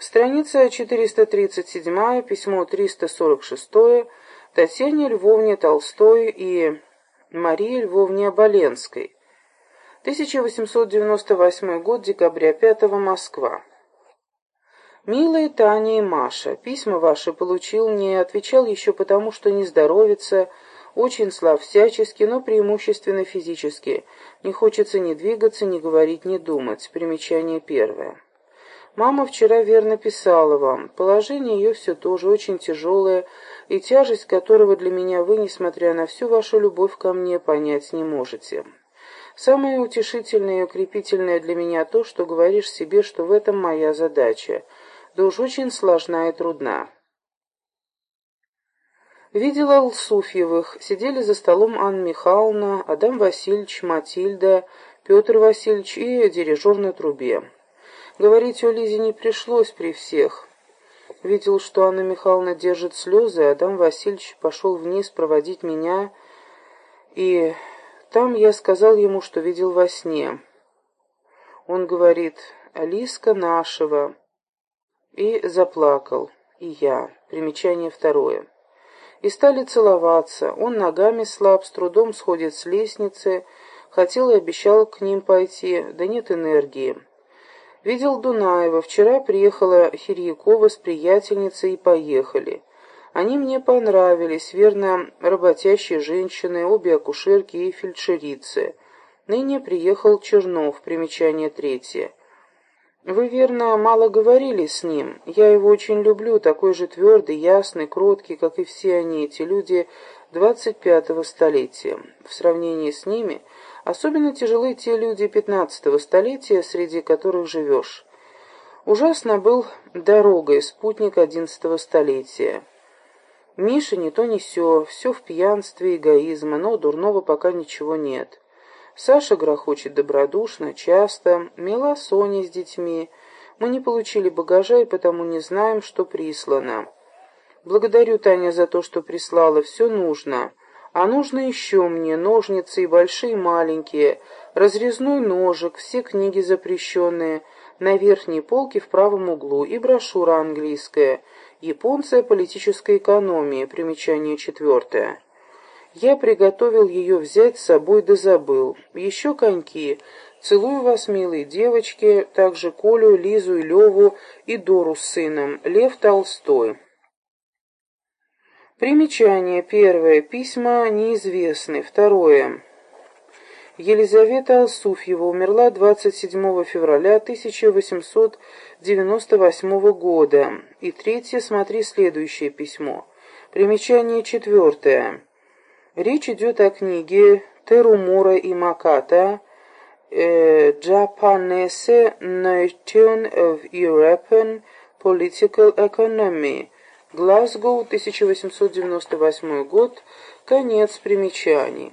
Страница 437, письмо 346 Татьяне Львовне Толстой и Марии Львовне Оболенской. 1898 год, декабря 5 Москва. «Милые Таня и Маша, письма ваши получил, не отвечал еще потому, что не здоровится, очень слаб всячески, но преимущественно физически. Не хочется ни двигаться, ни говорить, ни думать. Примечание первое. Мама вчера верно писала вам. Положение ее все тоже очень тяжелое, и тяжесть которого для меня вы, несмотря на всю вашу любовь ко мне, понять не можете. Самое утешительное и укрепительное для меня то, что говоришь себе, что в этом моя задача — да уж очень сложна и трудна. Видела Лсуфьевых, сидели за столом Анна Михайловна, Адам Васильевич, Матильда, Петр Васильевич и дирижер на трубе. Говорить о Лизе не пришлось при всех. Видел, что Анна Михайловна держит слезы, Адам Васильевич пошел вниз проводить меня, и там я сказал ему, что видел во сне. Он говорит, «Алиска нашего» и заплакал, и я. Примечание второе. И стали целоваться. Он ногами слаб, с трудом сходит с лестницы, хотел и обещал к ним пойти, да нет энергии. Видел Дунаева, вчера приехала Хирьякова с приятельницей и поехали. Они мне понравились, верно, работящие женщины, обе акушерки и фельдшерицы. Ныне приехал Чернов, примечание третье. Вы, верно, мало говорили с ним. Я его очень люблю, такой же твердый, ясный, кроткий, как и все они, эти люди двадцать пятого столетия. В сравнении с ними особенно тяжелы те люди пятнадцатого столетия, среди которых живешь. Ужасно был дорогой спутник одиннадцатого столетия. Миша не то не сё, все в пьянстве, эгоизма, но дурного пока ничего нет. Саша грохочет добродушно, часто, мила Соня с детьми. Мы не получили багажа и потому не знаем, что прислано. Благодарю, Таня, за то, что прислала, все нужно. А нужно еще мне ножницы и большие, и маленькие, разрезной ножик, все книги запрещенные, на верхней полке в правом углу и брошюра английская «Японция политической экономии», примечание четвертое. Я приготовил ее взять с собой да забыл. Еще коньки. Целую вас, милые девочки, также Колю, Лизу и Леву и Дору с сыном. Лев Толстой. Примечание. Первое. Письма неизвестны. Второе. Елизавета Алсуфьева умерла 27 февраля 1898 года. И третье. Смотри следующее письмо. Примечание четвертое. Речь идет о книге Терумура и Маката «Japanese Nation of European Political Economy», Глазго, 1898 год, конец примечаний.